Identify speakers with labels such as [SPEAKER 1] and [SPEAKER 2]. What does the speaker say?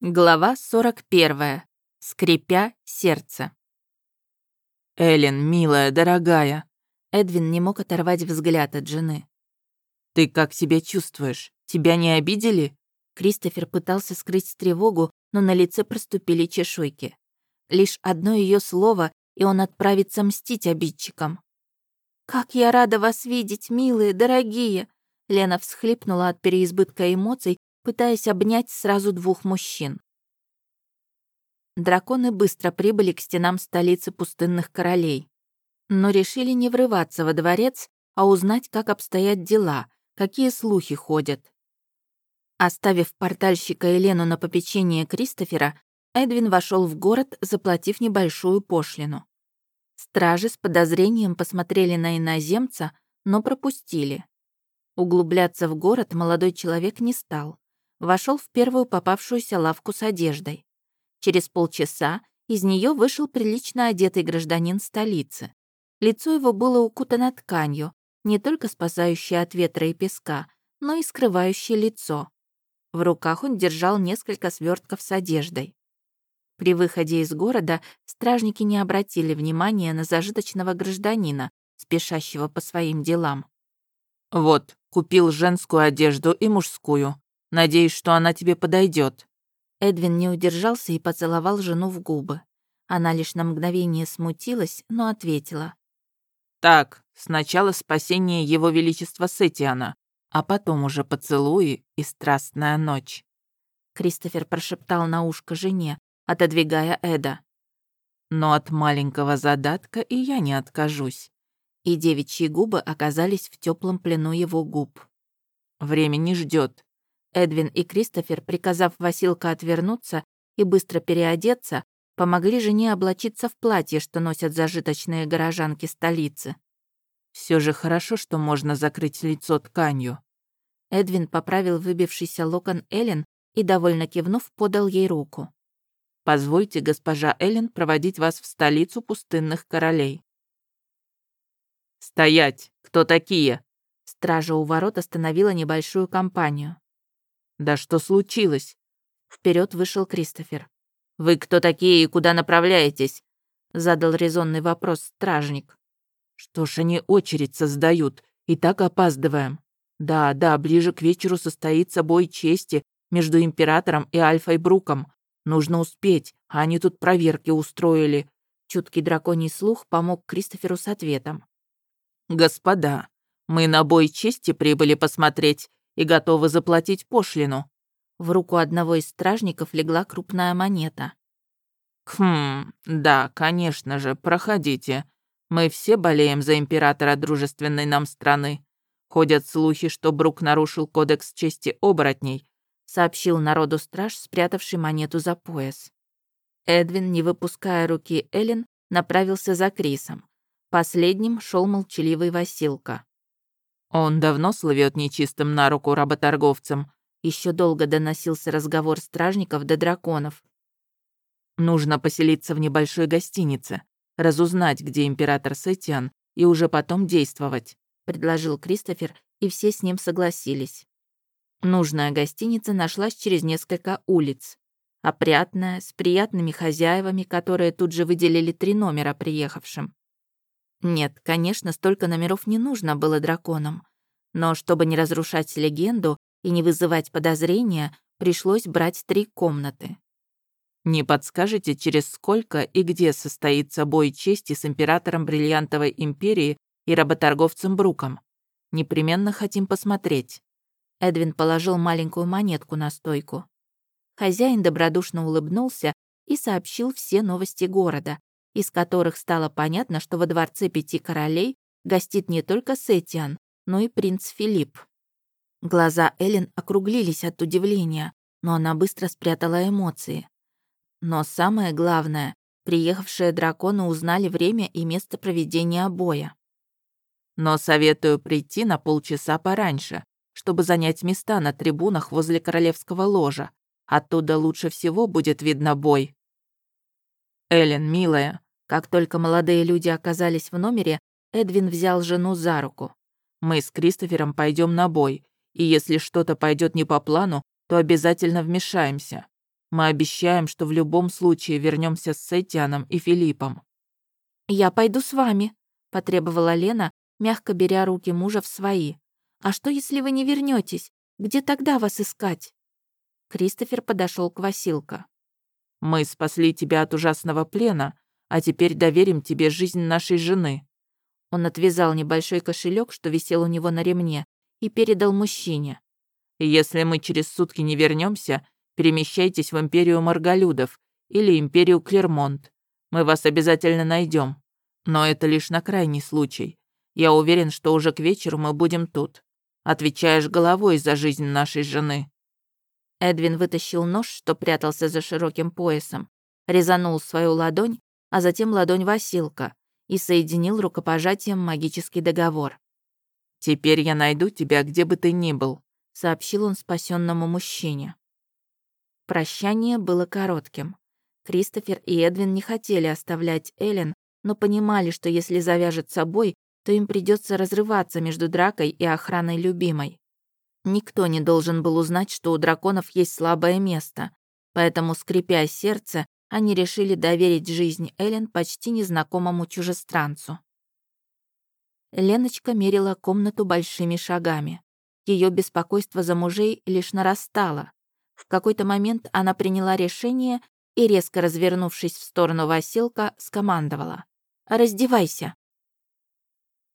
[SPEAKER 1] Глава 41. Скрипя сердце.
[SPEAKER 2] «Эллен, милая, дорогая!»
[SPEAKER 1] Эдвин не мог оторвать взгляд от жены.
[SPEAKER 2] «Ты как себя чувствуешь? Тебя не обидели?»
[SPEAKER 1] Кристофер пытался скрыть тревогу, но на лице проступили чешуйки. Лишь одно ее слово, и он отправится мстить обидчикам. «Как я рада вас видеть, милые, дорогие!» Лена всхлипнула от переизбытка эмоций пытаясь обнять сразу двух мужчин. Драконы быстро прибыли к стенам столицы пустынных королей, но решили не врываться во дворец, а узнать, как обстоят дела, какие слухи ходят. Оставив портальщика Елену на попечение Кристофера, Эдвин вошел в город, заплатив небольшую пошлину. Стражи с подозрением посмотрели на иноземца, но пропустили. Углубляться в город молодой человек не стал вошел в первую попавшуюся лавку с одеждой. Через полчаса из нее вышел прилично одетый гражданин столицы. Лицо его было укутано тканью, не только спасающей от ветра и песка, но и скрывающей лицо. В руках он держал несколько свертков с одеждой. При выходе из города стражники не обратили внимания на зажиточного гражданина, спешащего по своим делам.
[SPEAKER 2] «Вот, купил женскую одежду и мужскую. Надеюсь, что она тебе подойдет.
[SPEAKER 1] Эдвин не удержался и поцеловал жену в губы. Она лишь на мгновение смутилась, но ответила.
[SPEAKER 2] «Так, сначала спасение Его Величества Сетиана, а потом уже поцелуи и страстная ночь».
[SPEAKER 1] Кристофер прошептал на ушко жене, отодвигая Эда.
[SPEAKER 2] «Но от маленького задатка и я не откажусь».
[SPEAKER 1] И девичьи губы оказались в теплом плену его губ.
[SPEAKER 2] «Время не ждет.
[SPEAKER 1] Эдвин и Кристофер, приказав Василка отвернуться и быстро переодеться, помогли жене облачиться в платье, что носят зажиточные горожанки столицы.
[SPEAKER 2] Все же хорошо, что можно закрыть лицо тканью.
[SPEAKER 1] Эдвин поправил выбившийся локон Эллен и, довольно кивнув, подал ей руку.
[SPEAKER 2] «Позвольте, госпожа Эллен, проводить вас в столицу пустынных королей». «Стоять! Кто такие?»
[SPEAKER 1] Стража у ворот остановила небольшую компанию.
[SPEAKER 2] «Да что случилось?»
[SPEAKER 1] Вперед вышел Кристофер.
[SPEAKER 2] «Вы кто такие и куда направляетесь?» Задал резонный вопрос стражник. «Что ж они очередь создают, и так опаздываем. Да, да, ближе к вечеру состоится бой чести между императором и Альфой Бруком. Нужно успеть, а они тут проверки устроили».
[SPEAKER 1] Чуткий драконий слух помог Кристоферу с ответом.
[SPEAKER 2] «Господа, мы на бой чести прибыли посмотреть и готовы заплатить пошлину».
[SPEAKER 1] В руку одного из стражников легла крупная монета.
[SPEAKER 2] «Хм, да, конечно же, проходите. Мы все болеем за императора дружественной нам страны. Ходят слухи, что Брук нарушил кодекс чести оборотней», сообщил народу страж, спрятавший монету за пояс. Эдвин, не выпуская руки Эллен, направился за Крисом. Последним шел молчаливый Василка. Он давно слывет нечистым на руку работорговцам.
[SPEAKER 1] Еще долго доносился разговор стражников до драконов.
[SPEAKER 2] Нужно поселиться в небольшой гостинице, разузнать, где император Сетиан, и уже потом действовать,
[SPEAKER 1] предложил Кристофер, и все с ним согласились. Нужная гостиница нашлась через несколько улиц. Опрятная, с приятными хозяевами, которые тут же выделили три номера приехавшим. Нет, конечно, столько номеров не нужно было драконам. Но чтобы не разрушать легенду и не вызывать подозрения, пришлось брать три комнаты.
[SPEAKER 2] «Не подскажете, через сколько и где состоится бой чести с императором Бриллиантовой империи и работорговцем Бруком? Непременно хотим посмотреть».
[SPEAKER 1] Эдвин положил маленькую монетку на стойку. Хозяин добродушно улыбнулся и сообщил все новости города, из которых стало понятно, что во дворце пяти королей гостит не только Сетиан, но и принц Филипп. Глаза Эллен округлились от удивления, но она быстро спрятала эмоции. Но самое главное, приехавшие драконы узнали время и место проведения боя.
[SPEAKER 2] «Но советую прийти на полчаса пораньше, чтобы занять места на трибунах возле королевского ложа. Оттуда лучше всего будет видно бой». «Эллен, милая,
[SPEAKER 1] как только молодые люди оказались в номере, Эдвин взял жену за руку.
[SPEAKER 2] «Мы с Кристофером пойдем на бой, и если что-то пойдет не по плану, то обязательно вмешаемся. Мы обещаем, что в любом случае вернемся с Сетианом и Филиппом».
[SPEAKER 1] «Я пойду с вами», — потребовала Лена, мягко беря руки мужа в свои. «А что, если вы не вернетесь? Где тогда вас искать?» Кристофер подошел к Василка.
[SPEAKER 2] «Мы спасли тебя от ужасного плена, а теперь доверим тебе жизнь нашей жены».
[SPEAKER 1] Он отвязал небольшой кошелек, что висел у него на ремне, и передал мужчине.
[SPEAKER 2] «Если мы через сутки не вернемся, перемещайтесь в Империю Маргалюдов или Империю Клермонт. Мы вас обязательно найдем. Но это лишь на крайний случай. Я уверен, что уже к вечеру мы будем тут. Отвечаешь головой за жизнь нашей жены».
[SPEAKER 1] Эдвин вытащил нож, что прятался за широким поясом, резанул свою ладонь, а затем ладонь Василка и соединил рукопожатием магический договор.
[SPEAKER 2] «Теперь я найду тебя, где бы ты ни был», —
[SPEAKER 1] сообщил он спасенному мужчине. Прощание было коротким. Кристофер и Эдвин не хотели оставлять Эллен, но понимали, что если завяжет собой, то им придется разрываться между дракой и охраной любимой. Никто не должен был узнать, что у драконов есть слабое место, поэтому, скрипя сердце, они решили доверить жизнь Эллен почти незнакомому чужестранцу. Леночка мерила комнату большими шагами. Ее беспокойство за мужей лишь нарастало. В какой-то момент она приняла решение и, резко развернувшись в сторону Василка, скомандовала. «Раздевайся!»